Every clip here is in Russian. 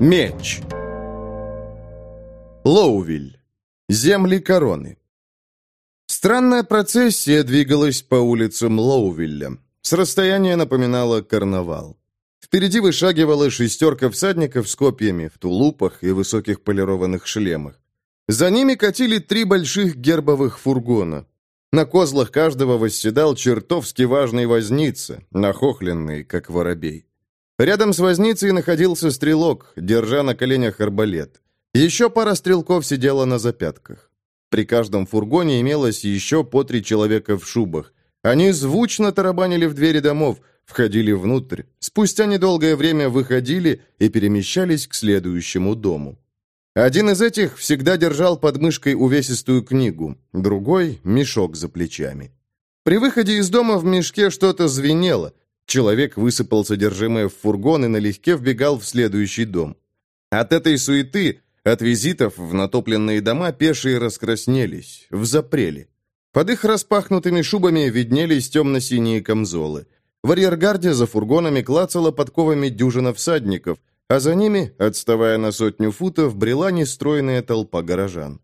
Меч. Лоувиль. Земли короны. Странная процессия двигалась по улицам Лоувилля. С расстояния напоминала карнавал. Впереди вышагивала шестерка всадников с копьями в тулупах и высоких полированных шлемах. За ними катили три больших гербовых фургона. На козлах каждого восседал чертовски важный возница, нахохленный, как воробей. Рядом с возницей находился стрелок, держа на коленях арбалет. Еще пара стрелков сидела на запятках. При каждом фургоне имелось еще по три человека в шубах. Они звучно тарабанили в двери домов, входили внутрь, спустя недолгое время выходили и перемещались к следующему дому. Один из этих всегда держал под мышкой увесистую книгу, другой — мешок за плечами. При выходе из дома в мешке что-то звенело, Человек высыпал содержимое в фургон и налегке вбегал в следующий дом. От этой суеты, от визитов в натопленные дома пешие раскраснелись, взапрели. Под их распахнутыми шубами виднелись темно-синие камзолы. В арьергарде за фургонами клацала подковами дюжина всадников, а за ними, отставая на сотню футов, брела нестроенная толпа горожан.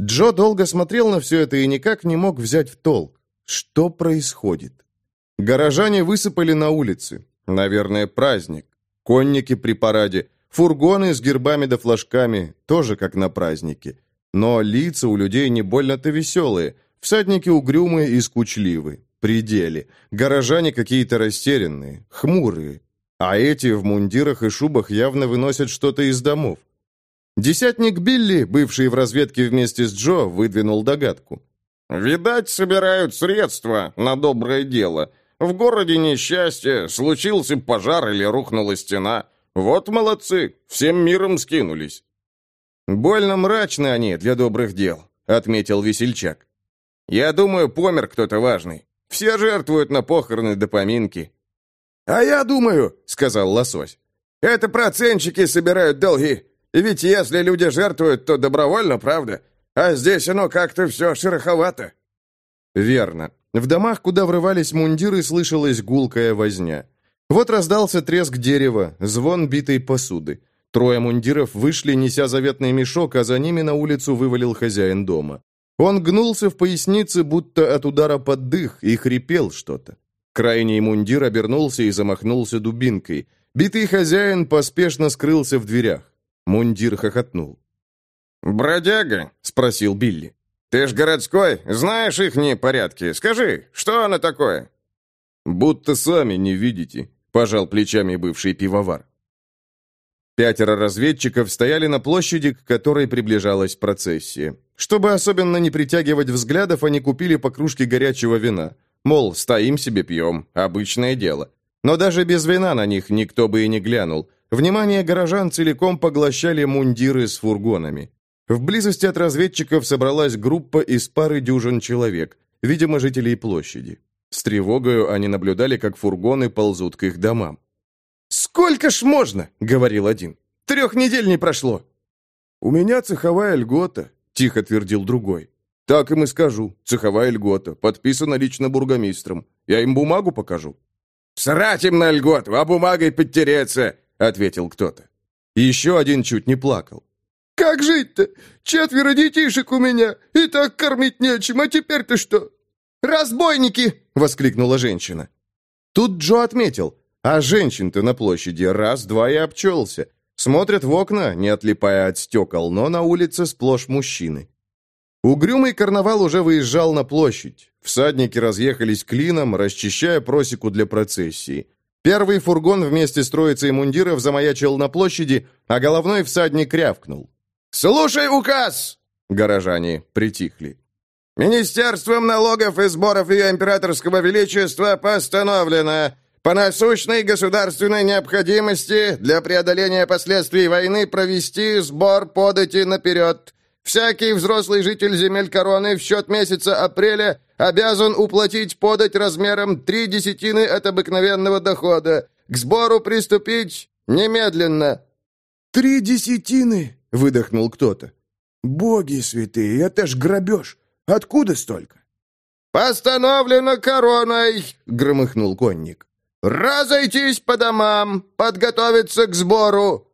Джо долго смотрел на все это и никак не мог взять в толк. Что происходит? Горожане высыпали на улицы. Наверное, праздник. Конники при параде, фургоны с гербами да флажками, тоже как на празднике. Но лица у людей не больно-то веселые. Всадники угрюмые и скучливы. Пределе. Горожане какие-то растерянные, хмурые. А эти в мундирах и шубах явно выносят что-то из домов. Десятник Билли, бывший в разведке вместе с Джо, выдвинул догадку. «Видать, собирают средства на доброе дело. В городе несчастье, случился пожар или рухнула стена. Вот молодцы, всем миром скинулись». «Больно мрачны они для добрых дел», — отметил весельчак. «Я думаю, помер кто-то важный. Все жертвуют на похороны до поминки». «А я думаю», — сказал лосось, — «это процентчики собирают долги. Ведь если люди жертвуют, то добровольно, правда? А здесь оно как-то все шероховато». «Верно. В домах, куда врывались мундиры, слышалась гулкая возня. Вот раздался треск дерева, звон битой посуды. Трое мундиров вышли, неся заветный мешок, а за ними на улицу вывалил хозяин дома. Он гнулся в пояснице, будто от удара под дых, и хрипел что-то. Крайний мундир обернулся и замахнулся дубинкой. Битый хозяин поспешно скрылся в дверях. Мундир хохотнул. «Бродяга?» — спросил Билли. «Ты ж городской, знаешь ихние порядки. Скажи, что оно такое?» «Будто сами не видите», — пожал плечами бывший пивовар. Пятеро разведчиков стояли на площади, к которой приближалась процессия. Чтобы особенно не притягивать взглядов, они купили по кружке горячего вина. Мол, стоим себе пьем, обычное дело. Но даже без вина на них никто бы и не глянул. Внимание горожан целиком поглощали мундиры с фургонами. В близости от разведчиков собралась группа из пары дюжин человек, видимо, жителей площади. С тревогою они наблюдали, как фургоны ползут к их домам. «Сколько ж можно?» — говорил один. «Трех недель не прошло». «У меня цеховая льгота», — тихо твердил другой. «Так им и скажу. Цеховая льгота. Подписана лично бургомистром. Я им бумагу покажу». «Срать им на льготу, а бумагой подтереться!» — ответил кто-то. Еще один чуть не плакал. Как жить-то? Четверо детишек у меня, и так кормить нечем, а теперь-то что?» «Разбойники!» — воскликнула женщина. Тут Джо отметил, а женщин-то на площади раз-два и обчелся. Смотрят в окна, не отлипая от стекол, но на улице сплошь мужчины. Угрюмый карнавал уже выезжал на площадь. Всадники разъехались клином, расчищая просеку для процессии. Первый фургон вместе с троицей мундиров замаячил на площади, а головной всадник рявкнул. «Слушай указ!» Горожане притихли. «Министерством налогов и сборов Ее Императорского Величества постановлено по насущной государственной необходимости для преодоления последствий войны провести сбор подати наперед. Всякий взрослый житель земель короны в счет месяца апреля обязан уплатить подать размером три десятины от обыкновенного дохода. К сбору приступить немедленно». «Три десятины!» — выдохнул кто-то. «Боги святые, это ж грабеж! Откуда столько?» «Постановлено короной!» — громыхнул конник. «Разойтись по домам, подготовиться к сбору!»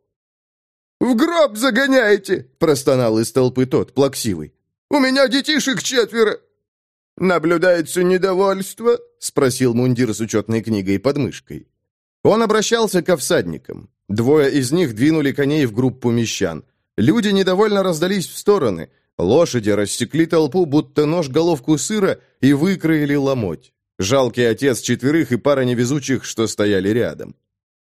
«В гроб загоняете!» — простонал из толпы тот, плаксивый. «У меня детишек четверо!» «Наблюдается недовольство?» — спросил мундир с учетной книгой под мышкой. Он обращался ко всадникам. Двое из них двинули коней в группу мещан. Люди недовольно раздались в стороны. Лошади рассекли толпу, будто нож головку сыра, и выкроили ломоть. Жалкий отец четверых и пара невезучих, что стояли рядом.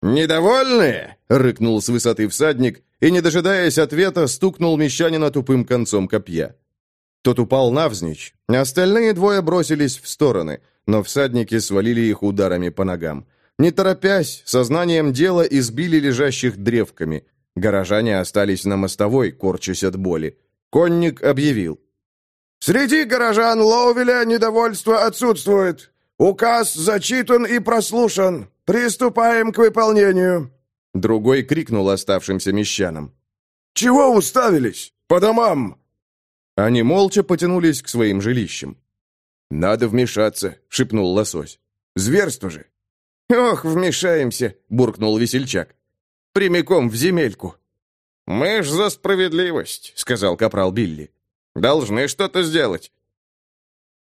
«Недовольные?» — рыкнул с высоты всадник и, не дожидаясь ответа, стукнул мещанина тупым концом копья. Тот упал навзничь, остальные двое бросились в стороны, но всадники свалили их ударами по ногам. Не торопясь, сознанием дела избили лежащих древками. Горожане остались на мостовой, корчась от боли. Конник объявил. «Среди горожан Лоувеля недовольство отсутствует. Указ зачитан и прослушан. Приступаем к выполнению». Другой крикнул оставшимся мещанам. «Чего уставились? По домам!» Они молча потянулись к своим жилищам. «Надо вмешаться», — шепнул лосось. «Зверство же!» «Ох, вмешаемся!» — буркнул весельчак. «Прямиком в земельку». «Мы ж за справедливость», — сказал капрал Билли. «Должны что-то сделать».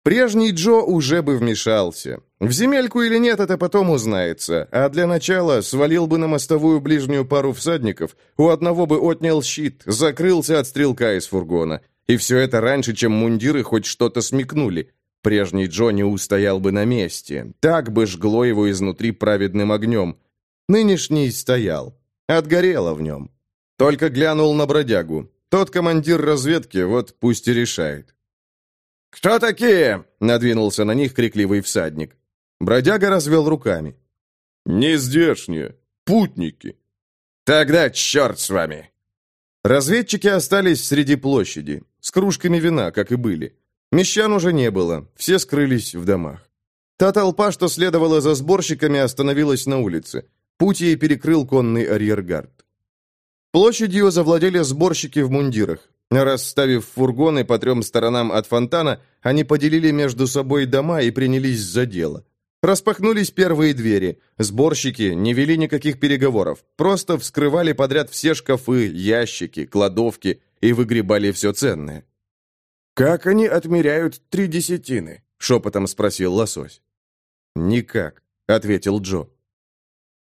Прежний Джо уже бы вмешался. В земельку или нет, это потом узнается. А для начала свалил бы на мостовую ближнюю пару всадников, у одного бы отнял щит, закрылся от стрелка из фургона. И все это раньше, чем мундиры хоть что-то смекнули. Прежний Джо не устоял бы на месте. Так бы жгло его изнутри праведным огнем. Нынешний стоял. Отгорело в нем. Только глянул на бродягу. Тот командир разведки, вот пусть и решает. «Кто такие?» — надвинулся на них крикливый всадник. Бродяга развел руками. «Не здешние. Путники». «Тогда черт с вами!» Разведчики остались среди площади, с кружками вина, как и были. Мещан уже не было, все скрылись в домах. Та толпа, что следовала за сборщиками, остановилась на улице. Путь ей перекрыл конный арьергард. Площадью завладели сборщики в мундирах. Расставив фургоны по трем сторонам от фонтана, они поделили между собой дома и принялись за дело. Распахнулись первые двери. Сборщики не вели никаких переговоров, просто вскрывали подряд все шкафы, ящики, кладовки и выгребали все ценное. «Как они отмеряют три десятины?» — шепотом спросил лосось. «Никак», — ответил Джо.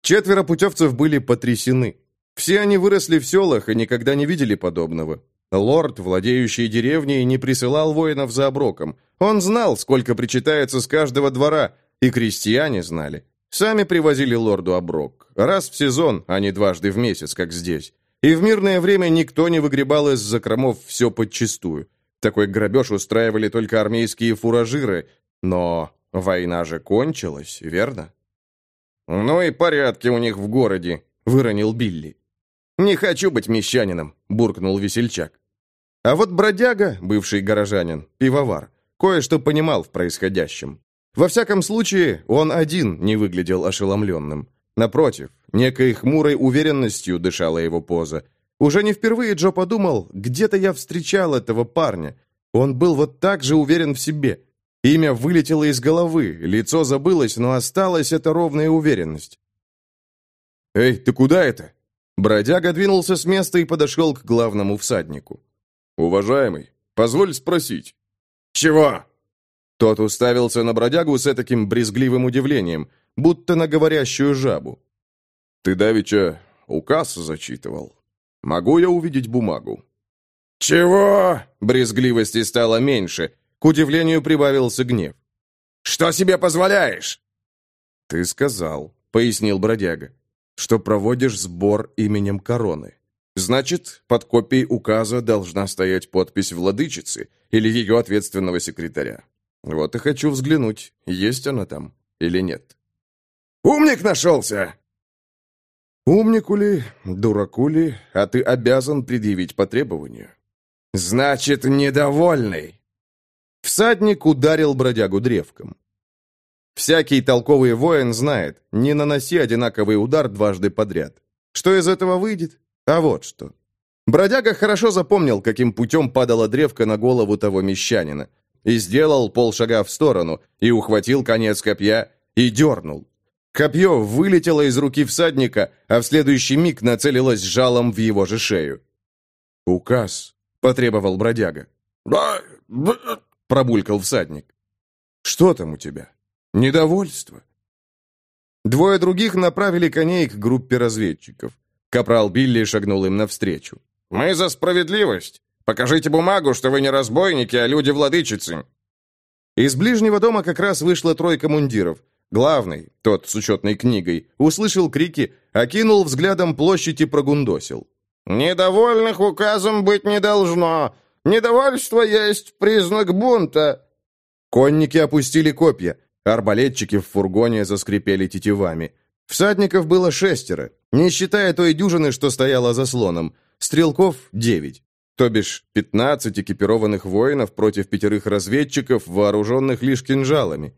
Четверо путевцев были потрясены. Все они выросли в селах и никогда не видели подобного. Лорд, владеющий деревней, не присылал воинов за оброком. Он знал, сколько причитается с каждого двора, и крестьяне знали. Сами привозили лорду оброк. Раз в сезон, а не дважды в месяц, как здесь. И в мирное время никто не выгребал из закромов все подчистую. Такой грабеж устраивали только армейские фуражиры. Но война же кончилась, верно? «Ну и порядки у них в городе», — выронил Билли. «Не хочу быть мещанином», — буркнул весельчак. А вот бродяга, бывший горожанин, пивовар, кое-что понимал в происходящем. Во всяком случае, он один не выглядел ошеломленным. Напротив, некой хмурой уверенностью дышала его поза. Уже не впервые Джо подумал, где-то я встречал этого парня. Он был вот так же уверен в себе. Имя вылетело из головы, лицо забылось, но осталась эта ровная уверенность. «Эй, ты куда это?» Бродяга двинулся с места и подошел к главному всаднику. «Уважаемый, позволь спросить». «Чего?» Тот уставился на бродягу с таким брезгливым удивлением, будто на говорящую жабу. «Ты давеча указ зачитывал. Могу я увидеть бумагу?» «Чего?» Брезгливости стало меньше. К удивлению прибавился гнев. «Что себе позволяешь?» «Ты сказал», — пояснил бродяга что проводишь сбор именем короны. Значит, под копией указа должна стоять подпись владычицы или ее ответственного секретаря. Вот и хочу взглянуть, есть она там или нет. «Умник нашелся!» «Умнику ли, дураку ли, а ты обязан предъявить по требованию». «Значит, недовольный!» Всадник ударил бродягу древком. Всякий толковый воин знает, не наноси одинаковый удар дважды подряд. Что из этого выйдет? А вот что. Бродяга хорошо запомнил, каким путем падала древка на голову того мещанина. И сделал полшага в сторону, и ухватил конец копья, и дернул. Копье вылетело из руки всадника, а в следующий миг нацелилось жалом в его же шею. «Указ», — потребовал бродяга. «Да, пробулькал всадник. «Что там у тебя? Недовольство?» Двое других направили коней к группе разведчиков. Капрал Билли шагнул им навстречу. «Мы за справедливость. Покажите бумагу, что вы не разбойники, а люди-владычицы». Из ближнего дома как раз вышла тройка мундиров. Главный, тот с учетной книгой, услышал крики, окинул взглядом площадь и прогундосил. «Недовольных указом быть не должно. Недовольство есть признак бунта». Конники опустили копья. Арбалетчики в фургоне заскрипели тетивами. Всадников было шестеро, не считая той дюжины, что стояла за слоном. Стрелков — девять. То бишь, пятнадцать экипированных воинов против пятерых разведчиков, вооруженных лишь кинжалами.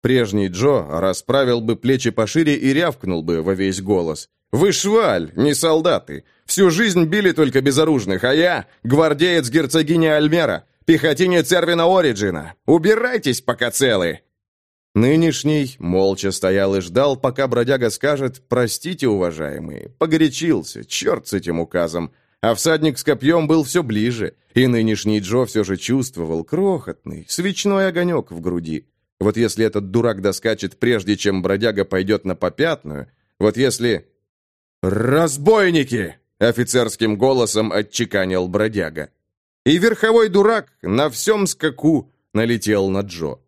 Прежний Джо расправил бы плечи пошире и рявкнул бы во весь голос. «Вы шваль, не солдаты! Всю жизнь били только безоружных, а я — гвардеец герцогини Альмера, пехотинец Эрвина Ориджина! Убирайтесь, пока целы!» Нынешний молча стоял и ждал, пока бродяга скажет «Простите, уважаемые, погорячился, черт с этим указом». А всадник с копьем был все ближе, и нынешний Джо все же чувствовал крохотный, свечной огонек в груди. Вот если этот дурак доскачет, прежде чем бродяга пойдет на попятную, вот если... «Разбойники!» — офицерским голосом отчеканил бродяга. И верховой дурак на всем скаку налетел на Джо.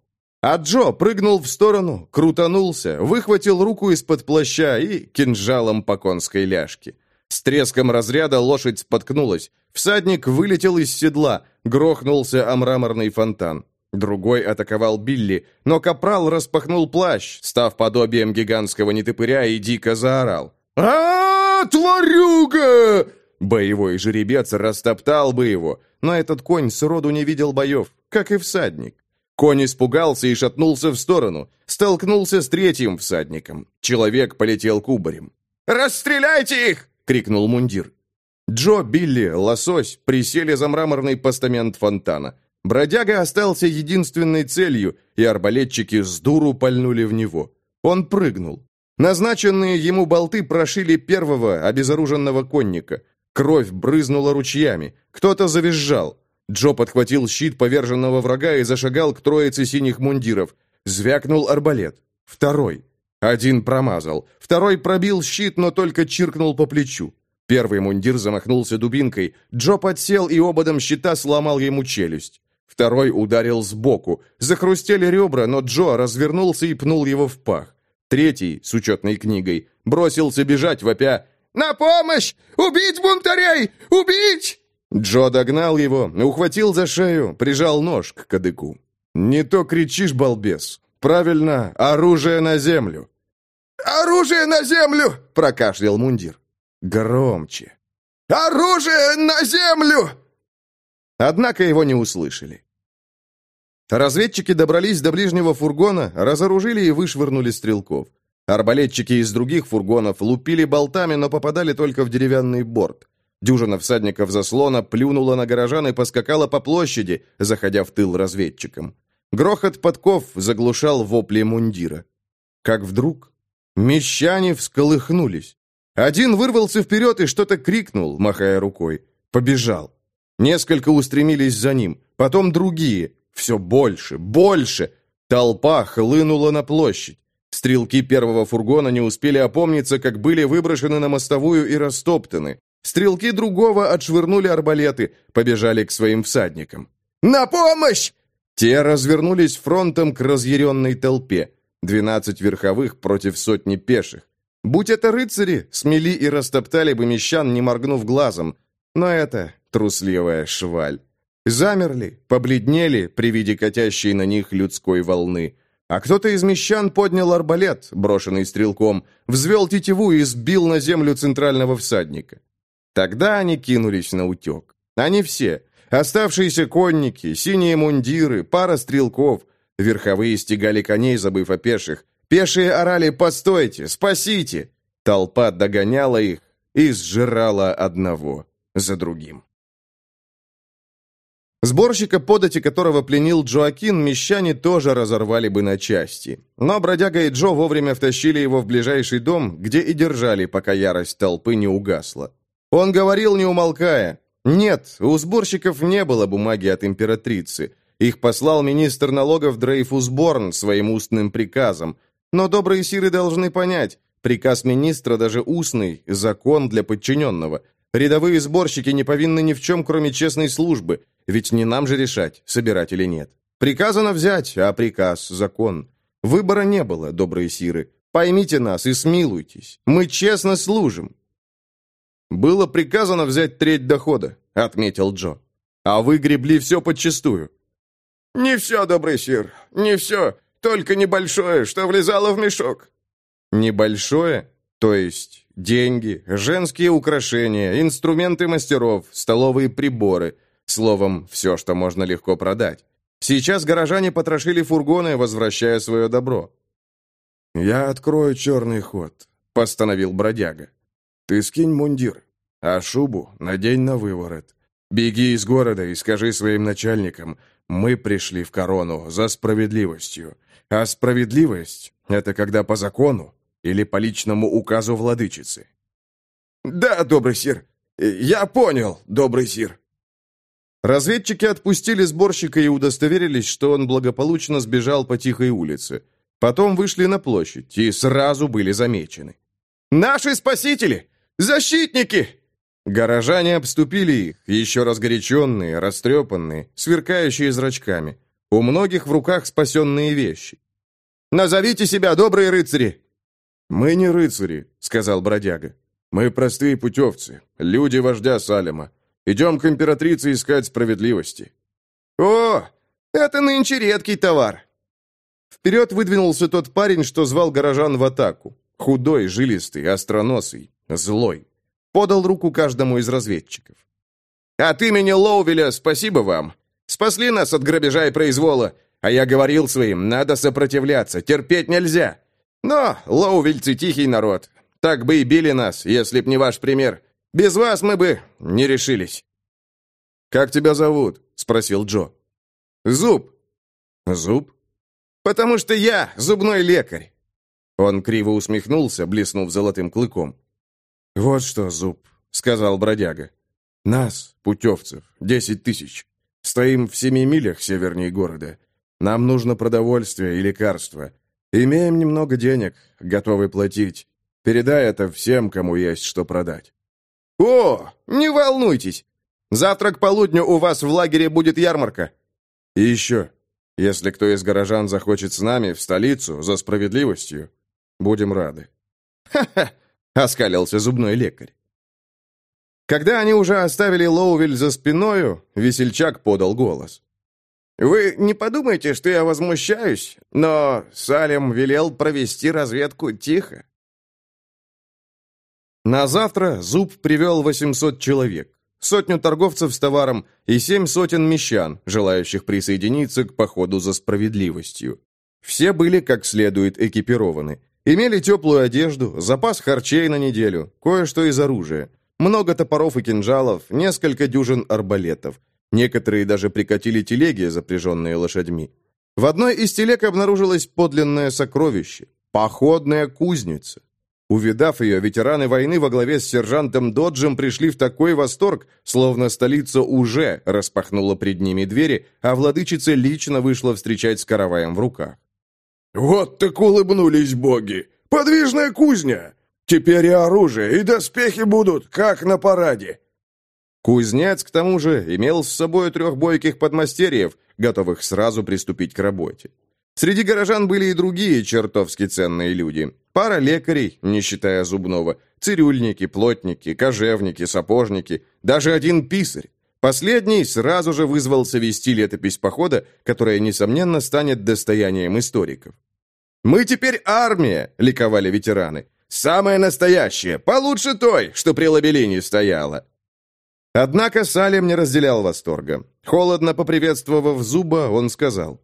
А Джо прыгнул в сторону, крутанулся, выхватил руку из-под плаща и кинжалом по конской ляжке. С треском разряда лошадь споткнулась. Всадник вылетел из седла, грохнулся о мраморный фонтан. Другой атаковал Билли, но капрал распахнул плащ, став подобием гигантского нетопыря и дико заорал. а, тварюга!» Боевой жеребец растоптал бы его, но этот конь сроду не видел боев, как и всадник. Конь испугался и шатнулся в сторону, столкнулся с третьим всадником. Человек полетел кубарем. «Расстреляйте их!» — крикнул мундир. Джо, Билли, Лосось присели за мраморный постамент фонтана. Бродяга остался единственной целью, и арбалетчики с дуру пальнули в него. Он прыгнул. Назначенные ему болты прошили первого обезоруженного конника. Кровь брызнула ручьями. Кто-то завизжал. Джо подхватил щит поверженного врага и зашагал к троице синих мундиров. Звякнул арбалет. Второй. Один промазал. Второй пробил щит, но только чиркнул по плечу. Первый мундир замахнулся дубинкой. Джо подсел и ободом щита сломал ему челюсть. Второй ударил сбоку. Захрустели ребра, но Джо развернулся и пнул его в пах. Третий, с учетной книгой, бросился бежать, вопя «На помощь! Убить бунтарей! Убить!» Джо догнал его, ухватил за шею, прижал нож к кадыку. «Не то кричишь, балбес. Правильно, оружие на землю». «Оружие на землю!» — прокашлял мундир. «Громче». «Оружие на землю!» Однако его не услышали. Разведчики добрались до ближнего фургона, разоружили и вышвырнули стрелков. Арбалетчики из других фургонов лупили болтами, но попадали только в деревянный борт. Дюжина всадников заслона плюнула на горожан и поскакала по площади, заходя в тыл разведчикам. Грохот подков заглушал вопли мундира. Как вдруг мещане всколыхнулись. Один вырвался вперед и что-то крикнул, махая рукой. Побежал. Несколько устремились за ним, потом другие. Все больше, больше. Толпа хлынула на площадь. Стрелки первого фургона не успели опомниться, как были выброшены на мостовую и растоптаны. Стрелки другого отшвырнули арбалеты, побежали к своим всадникам. «На помощь!» Те развернулись фронтом к разъяренной толпе. Двенадцать верховых против сотни пеших. Будь это рыцари, смели и растоптали бы мещан, не моргнув глазом. Но это трусливая шваль. Замерли, побледнели при виде катящей на них людской волны. А кто-то из мещан поднял арбалет, брошенный стрелком, взвел тетиву и сбил на землю центрального всадника. Тогда они кинулись на утек. Они все. Оставшиеся конники, синие мундиры, пара стрелков. Верховые стегали коней, забыв о пеших. Пешие орали «Постойте! Спасите!» Толпа догоняла их и сжирала одного за другим. Сборщика подати, которого пленил Джоакин, мещане тоже разорвали бы на части. Но бродяга и Джо вовремя втащили его в ближайший дом, где и держали, пока ярость толпы не угасла. Он говорил, не умолкая. Нет, у сборщиков не было бумаги от императрицы. Их послал министр налогов Дрейфус Борн своим устным приказом. Но добрые сиры должны понять, приказ министра, даже устный, закон для подчиненного. Рядовые сборщики не повинны ни в чем, кроме честной службы, ведь не нам же решать, собирать или нет. Приказано взять, а приказ – закон. Выбора не было, добрые сиры. Поймите нас и смилуйтесь. Мы честно служим. «Было приказано взять треть дохода», — отметил Джо. «А вы гребли все подчистую». «Не все, добрый сир, не все, только небольшое, что влезало в мешок». «Небольшое? То есть деньги, женские украшения, инструменты мастеров, столовые приборы, словом, все, что можно легко продать. Сейчас горожане потрошили фургоны, возвращая свое добро». «Я открою черный ход», — постановил бродяга. Ты скинь мундир, а шубу надень на выворот. Беги из города и скажи своим начальникам, мы пришли в корону за справедливостью. А справедливость — это когда по закону или по личному указу владычицы. «Да, добрый сир. Я понял, добрый сир». Разведчики отпустили сборщика и удостоверились, что он благополучно сбежал по тихой улице. Потом вышли на площадь и сразу были замечены. «Наши спасители! Защитники!» Горожане обступили их, еще разгоряченные, растрепанные, сверкающие зрачками. У многих в руках спасенные вещи. «Назовите себя, добрые рыцари!» «Мы не рыцари», — сказал бродяга. «Мы простые путевцы, люди вождя Салема. Идем к императрице искать справедливости». «О, это нынче редкий товар!» Вперед выдвинулся тот парень, что звал горожан в атаку. Худой, жилистый, остроносый, злой. Подал руку каждому из разведчиков. «От имени Лоувеля спасибо вам. Спасли нас от грабежа и произвола. А я говорил своим, надо сопротивляться, терпеть нельзя. Но лоувельцы тихий народ. Так бы и били нас, если б не ваш пример. Без вас мы бы не решились». «Как тебя зовут?» — спросил Джо. «Зуб». «Зуб?» «Потому что я зубной лекарь». Он криво усмехнулся, блеснув золотым клыком. «Вот что, Зуб», — сказал бродяга. «Нас, путевцев, десять тысяч. Стоим в семи милях севернее города. Нам нужно продовольствие и лекарства. Имеем немного денег, готовы платить. Передай это всем, кому есть что продать». «О, не волнуйтесь! Завтра к полудню у вас в лагере будет ярмарка». «И еще, если кто из горожан захочет с нами в столицу за справедливостью, Будем рады». «Ха-ха!» — оскалился зубной лекарь. Когда они уже оставили Лоувель за спиною, весельчак подал голос. «Вы не подумайте, что я возмущаюсь, но Салем велел провести разведку тихо». На завтра Зуб привел 800 человек, сотню торговцев с товаром и семь сотен мещан, желающих присоединиться к походу за справедливостью. Все были как следует экипированы. Имели теплую одежду, запас харчей на неделю, кое-что из оружия. Много топоров и кинжалов, несколько дюжин арбалетов. Некоторые даже прикатили телеги, запряженные лошадьми. В одной из телег обнаружилось подлинное сокровище – походная кузница. Увидав ее, ветераны войны во главе с сержантом Доджем пришли в такой восторг, словно столица уже распахнула пред ними двери, а владычица лично вышла встречать с караваем в руках. «Вот так улыбнулись боги! Подвижная кузня! Теперь и оружие, и доспехи будут, как на параде!» Кузнец, к тому же, имел с собой трех бойких подмастерьев, готовых сразу приступить к работе. Среди горожан были и другие чертовски ценные люди. Пара лекарей, не считая зубного, цирюльники, плотники, кожевники, сапожники, даже один писарь. Последний сразу же вызвался вести летопись похода, которая, несомненно, станет достоянием историков. «Мы теперь армия!» — ликовали ветераны. «Самая настоящая, получше той, что при Лабелине стояла!» Однако Салем не разделял восторга. Холодно поприветствовав Зуба, он сказал.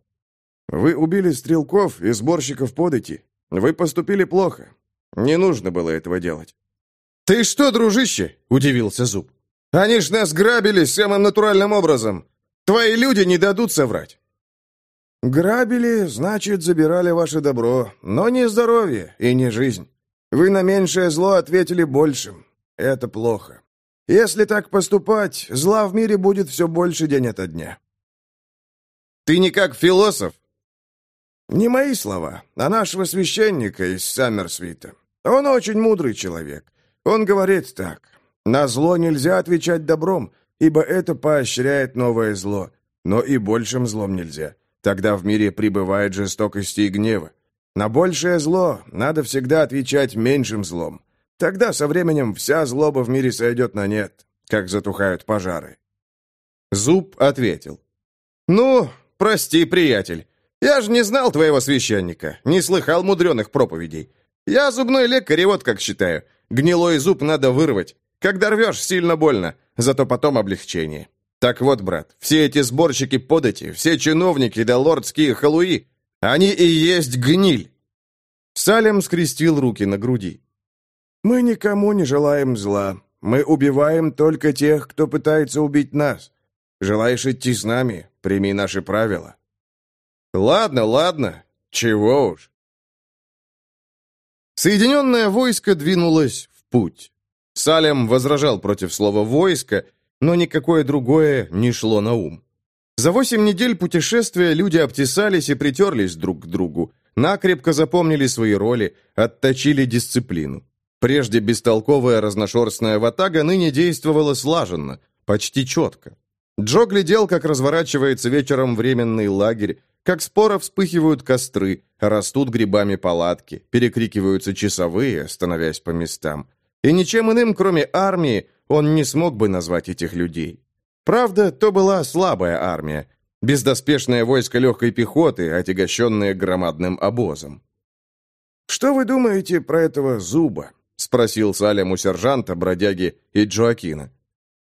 «Вы убили стрелков и сборщиков подати. Вы поступили плохо. Не нужно было этого делать». «Ты что, дружище?» — удивился Зуб. «Они ж нас грабили самым натуральным образом. Твои люди не дадут соврать». «Грабили, значит, забирали ваше добро, но не здоровье и не жизнь. Вы на меньшее зло ответили большим. Это плохо. Если так поступать, зла в мире будет все больше день ото дня». «Ты не как философ?» «Не мои слова, а нашего священника из Саммерсвита. Он очень мудрый человек. Он говорит так. На зло нельзя отвечать добром, ибо это поощряет новое зло. Но и большим злом нельзя. Тогда в мире пребывает жестокости и гнева. На большее зло надо всегда отвечать меньшим злом. Тогда со временем вся злоба в мире сойдет на нет, как затухают пожары. Зуб ответил. «Ну, прости, приятель. Я же не знал твоего священника, не слыхал мудреных проповедей. Я зубной лекарь, и вот как считаю. Гнилой зуб надо вырвать. Когда рвешь, сильно больно, зато потом облегчение. Так вот, брат, все эти сборщики подати, все чиновники да лордские халуи, они и есть гниль. Салем скрестил руки на груди. «Мы никому не желаем зла. Мы убиваем только тех, кто пытается убить нас. Желаешь идти с нами? Прими наши правила». «Ладно, ладно. Чего уж. Соединенное войско двинулось в путь. Салем возражал против слова «войско», но никакое другое не шло на ум. За восемь недель путешествия люди обтесались и притерлись друг к другу, накрепко запомнили свои роли, отточили дисциплину. Прежде бестолковая разношерстная ватага ныне действовала слаженно, почти четко. Джо глядел, как разворачивается вечером временный лагерь, как споро вспыхивают костры, растут грибами палатки, перекрикиваются часовые, становясь по местам. И ничем иным, кроме армии, он не смог бы назвать этих людей. Правда, то была слабая армия, бездоспешное войско легкой пехоты, отягощенное громадным обозом. «Что вы думаете про этого зуба?» — спросил Салем у сержанта, бродяги и Джоакина.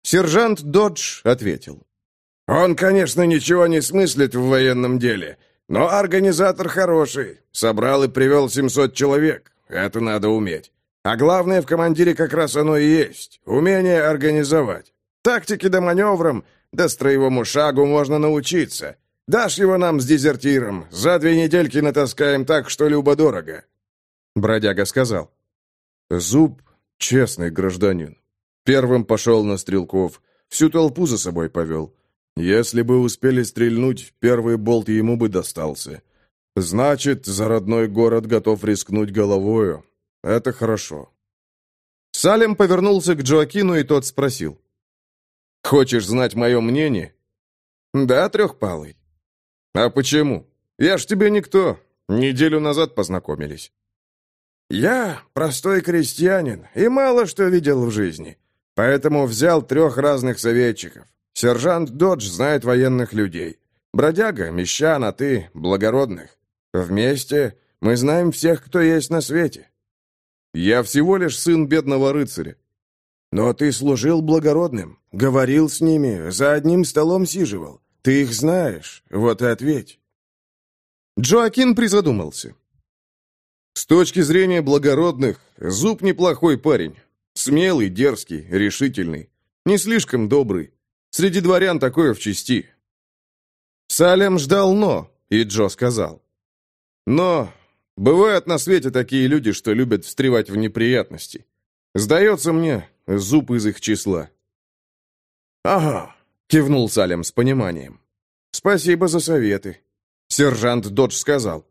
Сержант Додж ответил. Он, конечно, ничего не смыслит в военном деле, но организатор хороший. Собрал и привел 700 человек. Это надо уметь. А главное в командире как раз оно и есть. Умение организовать. Тактике да маневрам, да строевому шагу можно научиться. Дашь его нам с дезертиром, за две недельки натаскаем так, что любо-дорого». Бродяга сказал. «Зуб — честный гражданин. Первым пошел на стрелков, всю толпу за собой повел. Если бы успели стрельнуть, первый болт ему бы достался. Значит, за родной город готов рискнуть головою. Это хорошо. Салем повернулся к Джоакину, и тот спросил. «Хочешь знать мое мнение?» «Да, трехпалый». «А почему? Я ж тебе никто. Неделю назад познакомились». «Я простой крестьянин и мало что видел в жизни, поэтому взял трех разных советчиков. Сержант Додж знает военных людей. Бродяга, мещан, а ты — благородных. Вместе мы знаем всех, кто есть на свете. Я всего лишь сын бедного рыцаря. Но ты служил благородным, говорил с ними, за одним столом сиживал. Ты их знаешь, вот и ответь. Джоакин призадумался. С точки зрения благородных, Зуб неплохой парень. Смелый, дерзкий, решительный. Не слишком добрый. Среди дворян такое в чести. Салем ждал «но», и Джо сказал. «Но бывают на свете такие люди, что любят встревать в неприятности. Сдается мне, зуб из их числа». «Ага», — кивнул Салем с пониманием. «Спасибо за советы». Сержант Додж сказал.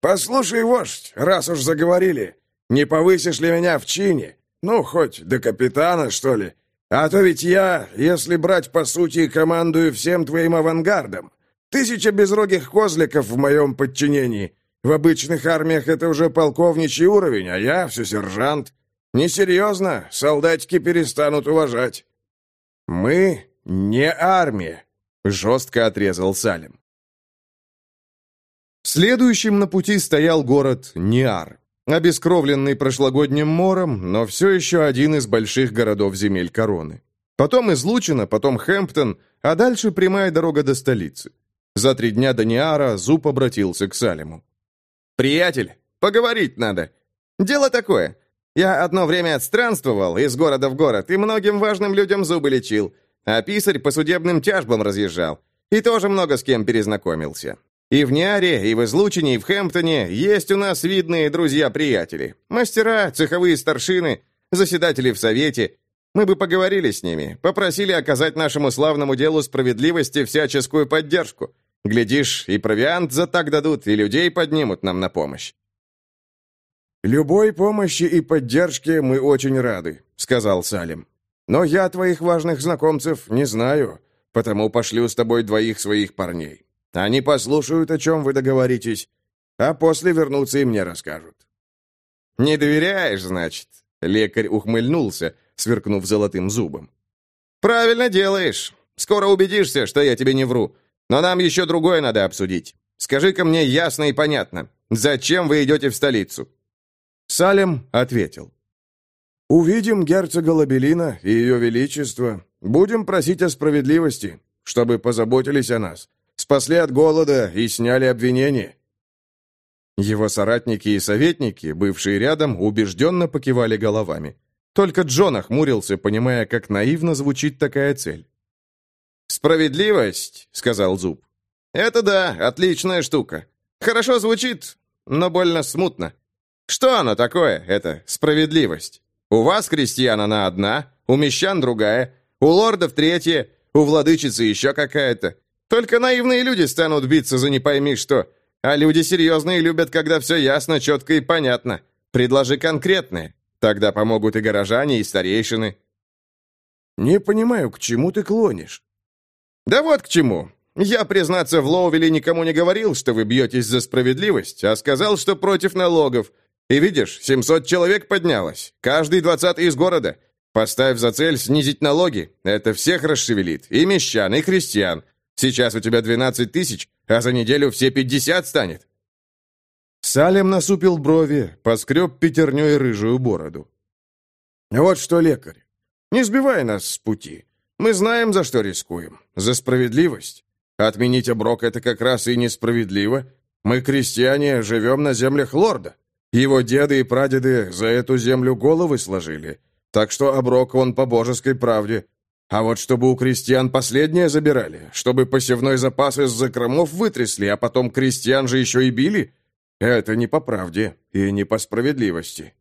«Послушай, вождь, раз уж заговорили, не повысишь ли меня в чине? Ну, хоть до капитана, что ли? А то ведь я, если брать по сути, командую всем твоим авангардом. Тысяча безрогих козликов в моем подчинении. В обычных армиях это уже полковничий уровень, а я все сержант. Несерьезно, солдатики перестанут уважать. Мы не армия, жестко отрезал Салем. Следующим на пути стоял город Ниар обескровленный прошлогодним мором, но все еще один из больших городов земель короны. Потом Излучино, потом Хэмптон, а дальше прямая дорога до столицы. За три дня до Ниара Зуб обратился к Салему. «Приятель, поговорить надо. Дело такое. Я одно время отстранствовал из города в город и многим важным людям зубы лечил, а писарь по судебным тяжбам разъезжал. И тоже много с кем перезнакомился. И в Ниаре, и в Излучине, и в Хэмптоне есть у нас видные друзья-приятели. Мастера, цеховые старшины, заседатели в Совете. Мы бы поговорили с ними, попросили оказать нашему славному делу справедливости всяческую поддержку. Глядишь, и провиант за так дадут, и людей поднимут нам на помощь. «Любой помощи и поддержке мы очень рады», — сказал Салим. «Но я твоих важных знакомцев не знаю, потому пошлю с тобой двоих своих парней. Они послушают, о чем вы договоритесь, а после вернутся и мне расскажут». «Не доверяешь, значит?» — лекарь ухмыльнулся, сверкнув золотым зубом. «Правильно делаешь. Скоро убедишься, что я тебе не вру. Но нам еще другое надо обсудить. Скажи-ка мне ясно и понятно, зачем вы идете в столицу?» Салем ответил. «Увидим герцога Лабелина и ее величество. Будем просить о справедливости, чтобы позаботились о нас, спасли от голода и сняли обвинения». Его соратники и советники, бывшие рядом, убежденно покивали головами. Только Джон охмурился, понимая, как наивно звучит такая цель. «Справедливость», — сказал Зуб. «Это да, отличная штука. Хорошо звучит, но больно смутно. Что оно такое, это справедливость? У вас, крестьян, она одна, у мещан другая, у лордов третья, у владычицы еще какая-то. Только наивные люди станут биться за не пойми что, а люди серьезные любят, когда все ясно, четко и понятно. Предложи конкретное. Тогда помогут и горожане, и старейшины». «Не понимаю, к чему ты клонишь?» «Да вот к чему. Я, признаться, в Лоувеле никому не говорил, что вы бьетесь за справедливость, а сказал, что против налогов, и видишь, 700 человек поднялось, каждый двадцатый из города. Поставь за цель снизить налоги, это всех расшевелит, и мещан, и крестьян. Сейчас у тебя 12 тысяч, а за неделю все 50 станет». Салем насупил брови, поскреб пятерней рыжую бороду. «Вот что, лекарь, не сбивай нас с пути. Мы знаем, за что рискуем. За справедливость. Отменить оброк — это как раз и несправедливо. Мы, крестьяне, живем на землях лорда. Его деды и прадеды за эту землю головы сложили. Так что оброк он по божеской правде. А вот чтобы у крестьян последнее забирали, чтобы посевной запас из закромов вытрясли, а потом крестьян же еще и били, это не по правде и не по справедливости.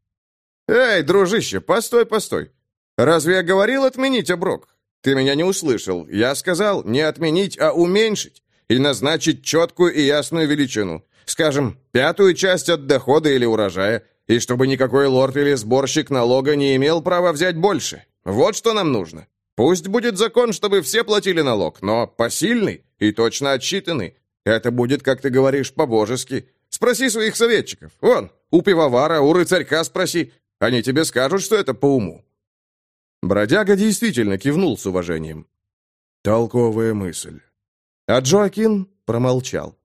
«Эй, дружище, постой, постой. Разве я говорил отменить оброк? Ты меня не услышал. Я сказал не отменить, а уменьшить и назначить четкую и ясную величину. Скажем, пятую часть от дохода или урожая, и чтобы никакой лорд или сборщик налога не имел права взять больше. Вот что нам нужно. Пусть будет закон, чтобы все платили налог, но посильный и точно отсчитанный. Это будет, как ты говоришь, по-божески. Спроси своих советчиков. Вон, у пивовара, у рыцарька спроси. Они тебе скажут, что это по уму». Бродяга действительно кивнул с уважением. «Толковая мысль». А Джоакин промолчал.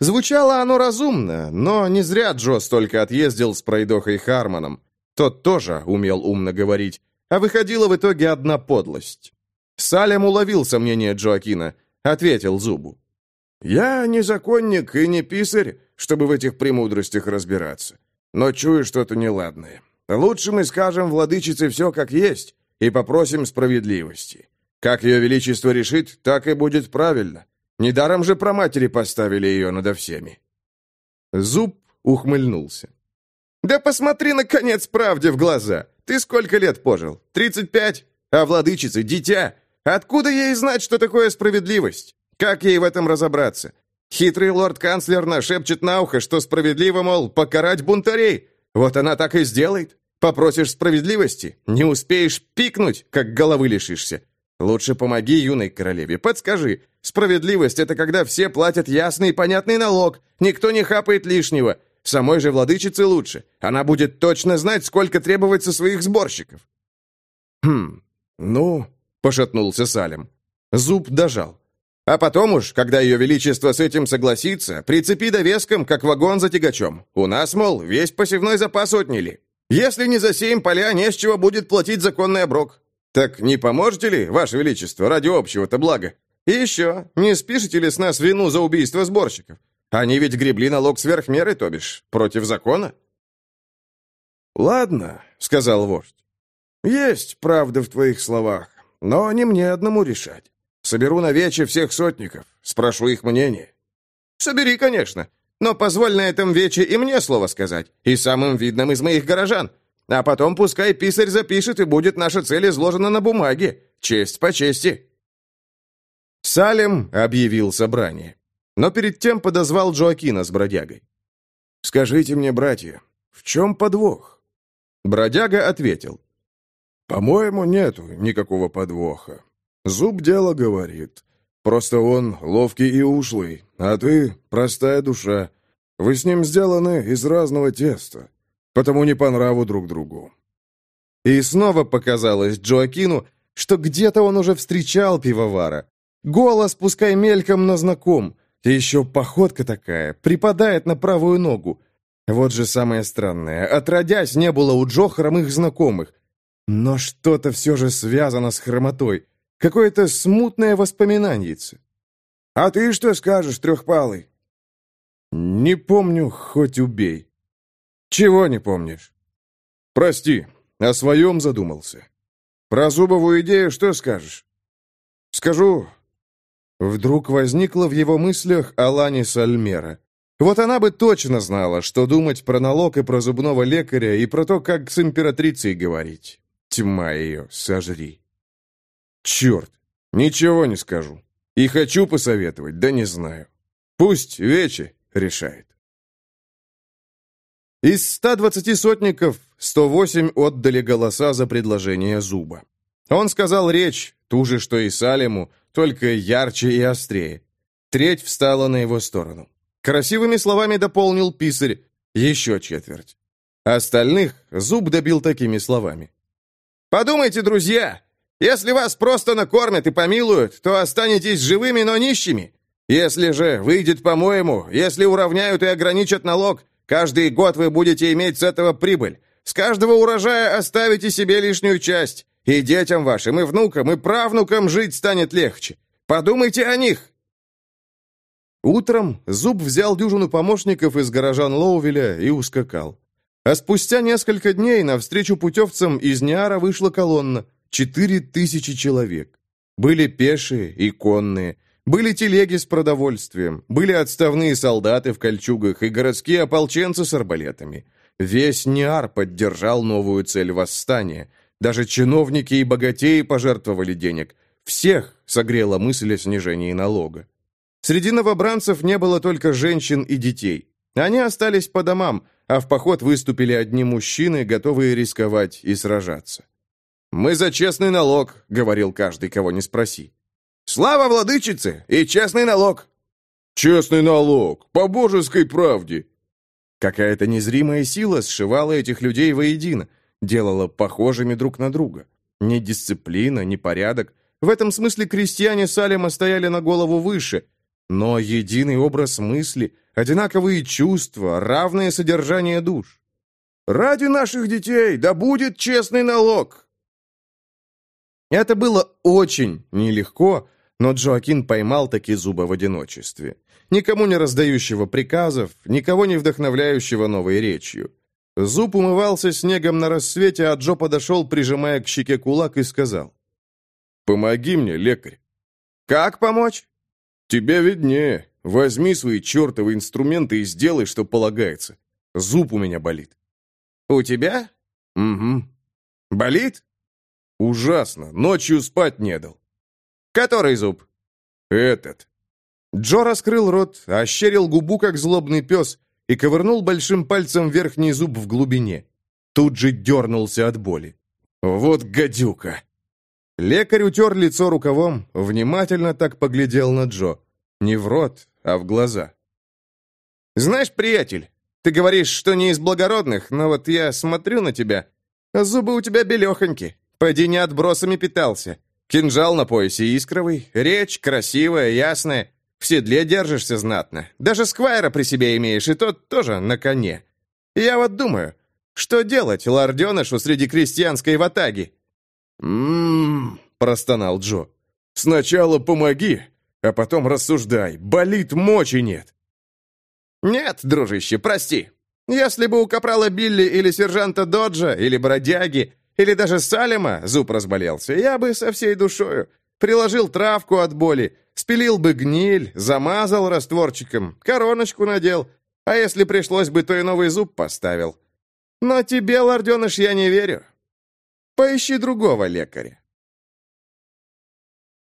Звучало оно разумно, но не зря Джо столько отъездил с пройдохой Хармоном. Тот тоже умел умно говорить, а выходила в итоге одна подлость. Салем уловил сомнение Джоакина, ответил Зубу. «Я не законник и не писарь, чтобы в этих премудростях разбираться, но чую что-то неладное. Лучше мы скажем владычице все как есть и попросим справедливости. Как ее величество решит, так и будет правильно. Недаром же про матери поставили ее надо всеми. Зуб ухмыльнулся. «Да посмотри, наконец, правде в глаза! Ты сколько лет пожил? Тридцать пять? А владычица — дитя! Откуда ей знать, что такое справедливость? Как ей в этом разобраться? Хитрый лорд-канцлер нашепчет на ухо, что справедливо, мол, покарать бунтарей. Вот она так и сделает. Попросишь справедливости, не успеешь пикнуть, как головы лишишься. Лучше помоги юной королеве, подскажи. Справедливость — это когда все платят ясный и понятный налог, никто не хапает лишнего. Самой же владычице лучше. Она будет точно знать, сколько требуется своих сборщиков». «Хм, ну...» — пошатнулся Салем. Зуб дожал. «А потом уж, когда ее величество с этим согласится, прицепи довеском, как вагон за тягачом. У нас, мол, весь посевной запас отняли. Если не засеем поля, не с чего будет платить законный оброк. Так не поможете ли, ваше величество, ради общего-то блага? И еще, не спишете ли с нас вину за убийство сборщиков? Они ведь гребли налог сверх меры, то бишь, против закона?» «Ладно», — сказал вождь. «Есть правда в твоих словах, но не мне одному решать. Соберу на вече всех сотников, спрошу их мнение». «Собери, конечно. Но позволь на этом вече и мне слово сказать, и самым видным из моих горожан. А потом пускай писарь запишет, и будет наша цель изложена на бумаге. Честь по чести». Салем объявил собрание. Но перед тем подозвал Джоакина с бродягой. «Скажите мне, братья, в чем подвох?» Бродяга ответил. «По-моему, нету никакого подвоха. Зуб дело говорит. Просто он ловкий и ушлый, а ты простая душа. Вы с ним сделаны из разного теста, потому не по нраву друг другу». И снова показалось Джоакину, что где-то он уже встречал пивовара. Голос, пускай мельком, но знаком. Еще походка такая, припадает на правую ногу. Вот же самое странное. Отродясь, не было у Джо хромых знакомых. Но что-то все же связано с хромотой. Какое-то смутное воспоминаниеце. «А ты что скажешь, трехпалый?» «Не помню, хоть убей». «Чего не помнишь?» «Прости, о своем задумался. Про зубовую идею что скажешь?» «Скажу...» Вдруг возникла в его мыслях Алани Сальмера. Вот она бы точно знала, что думать про налог и про зубного лекаря, и про то, как с императрицей говорить. Тьма ее, сожри. Черт, ничего не скажу. И хочу посоветовать, да не знаю. Пусть Вече решает. Из 120 сотников 108 отдали голоса за предложение Зуба. Он сказал речь, ту же, что и Салему, только ярче и острее. Треть встала на его сторону. Красивыми словами дополнил писарь, еще четверть. Остальных Зуб добил такими словами. «Подумайте, друзья, если вас просто накормят и помилуют, то останетесь живыми, но нищими. Если же выйдет по-моему, если уравняют и ограничат налог, каждый год вы будете иметь с этого прибыль. С каждого урожая оставите себе лишнюю часть. И детям вашим, и внукам, и правнукам жить станет легче. Подумайте о них!» Утром Зуб взял дюжину помощников из горожан Лоувеля и ускакал. А спустя несколько дней навстречу путевцам из Ниара вышла колонна, Четыре тысячи человек. Были пешие и конные, были телеги с продовольствием, были отставные солдаты в кольчугах и городские ополченцы с арбалетами. Весь Ниар поддержал новую цель восстания. Даже чиновники и богатеи пожертвовали денег. Всех согрела мысль о снижении налога. Среди новобранцев не было только женщин и детей. Они остались по домам, а в поход выступили одни мужчины, готовые рисковать и сражаться. «Мы за честный налог», — говорил каждый, кого не спроси. «Слава владычице и честный налог!» «Честный налог, по божеской правде!» Какая-то незримая сила сшивала этих людей воедино, делала похожими друг на друга. Ни дисциплина, ни порядок. В этом смысле крестьяне Салема стояли на голову выше, но единый образ мысли, одинаковые чувства, равное содержание душ. «Ради наших детей, да будет честный налог!» Это было очень нелегко, но Джоакин поймал таки зуба в одиночестве. Никому не раздающего приказов, никого не вдохновляющего новой речью. Зуб умывался снегом на рассвете, а Джо подошел, прижимая к щеке кулак, и сказал. «Помоги мне, лекарь». «Как помочь?» «Тебе виднее. Возьми свои чертовы инструменты и сделай, что полагается. Зуб у меня болит». «У тебя?» «Угу». «Болит?» «Ужасно. Ночью спать не дал». «Который зуб?» «Этот». Джо раскрыл рот, ощерил губу, как злобный пес, и ковырнул большим пальцем верхний зуб в глубине. Тут же дернулся от боли. «Вот гадюка!» Лекарь утер лицо рукавом, внимательно так поглядел на Джо. Не в рот, а в глаза. «Знаешь, приятель, ты говоришь, что не из благородных, но вот я смотрю на тебя, а зубы у тебя белехоньки. Поди не отбросами питался. Кинжал на поясе искровый, речь красивая, ясная. В седле держишься знатно. Даже сквайра при себе имеешь, и тот тоже на коне. Я вот думаю, что делать лорденышу среди крестьянской ватаги?» «М-м-м», простонал Джо. «Сначала помоги, а потом рассуждай. Болит, мочи нет». «Нет, дружище, прости. Если бы у капрала Билли или сержанта Доджа, или бродяги, или даже Салема зуб разболелся, я бы со всей душою. Приложил травку от боли, спилил бы гниль, замазал растворчиком, короночку надел, а если пришлось бы, то и новый зуб поставил. Но тебе, лорденыш, я не верю. Поищи другого лекаря.